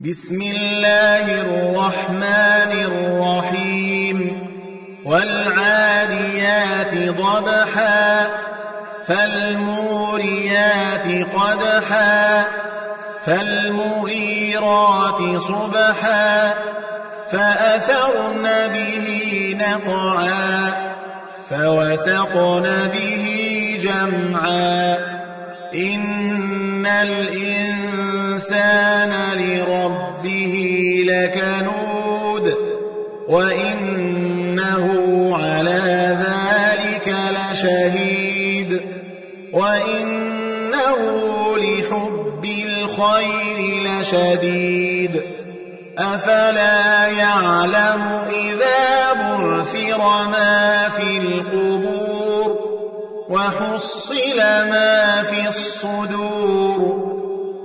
بسم الله الرحمن الرحيم والعاديات ضبحا فالموريات قدحا فالمغيرات صبحا فأثرن به نقعا فوثقن به جمعا إن الإنسان لربه لكنود وإنه على ذلك لشهيد وإنه لحب الخير لشديد أفلا يعلم إذا بعثر ما في القبور وحصل ما في الصدور